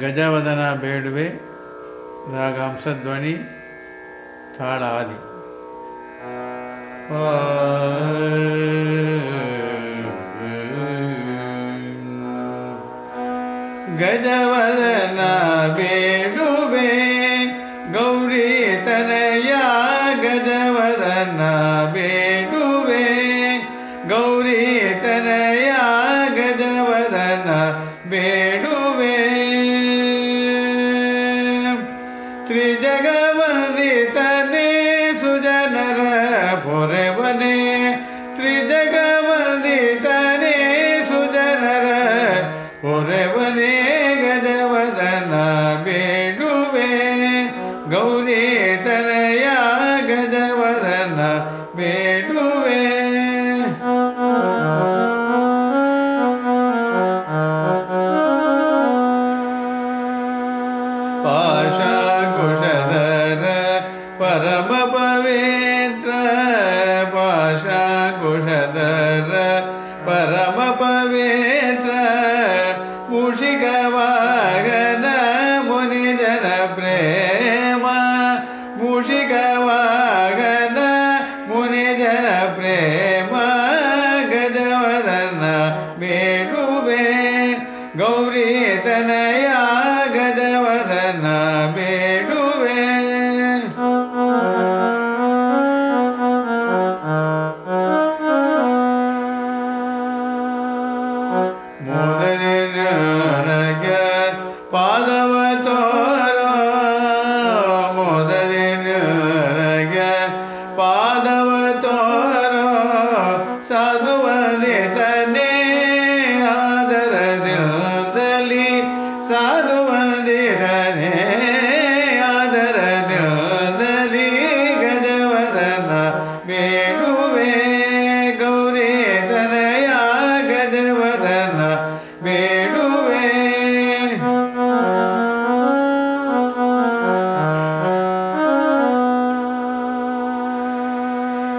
ಗಜವದನ ಬೇಡುವೆ ರಾಗಾಂಶಧ್ವನಿ ತಾಳ ಆದಿ ಗಜವದನ ಬೇಡುವೆ ಗೌರಿ ತನಯ ತ್ರಿಜಗವಂದಿತನೇ ಸುಜನರ ಪೊರೆವನೆ. ತ್ರಿಜಗವಂದಿತನೇ ಸುಜನರ ಪೊರೆವನೆ. ಗಜವದನ ಬೇಡುವೆ. ಗೌರಿ ತನಯ ಗಜವದನ ಬೇಡುವೆ. ಪಾಶಾಕುಶಧರ ಪರಮ ಪವಿತ್ರ ಪಾಶಾಕುಶಧರ ಪರಮ ಪವಿತ್ರ ಮೂಷಿಕವಾಗನ ಮುನಿಜನ ಪ್ರೇಮ ಮೂಷಿಕವಾಗನ ಮುನಿಜನ ಪ್ರೇಮ ಗಜವದನ ಬೇಡುವೆ ಗೌರಿ ತನಯ ಗಜವದನ ಬೇಡುವೆ முதலில் பாதவத்தோ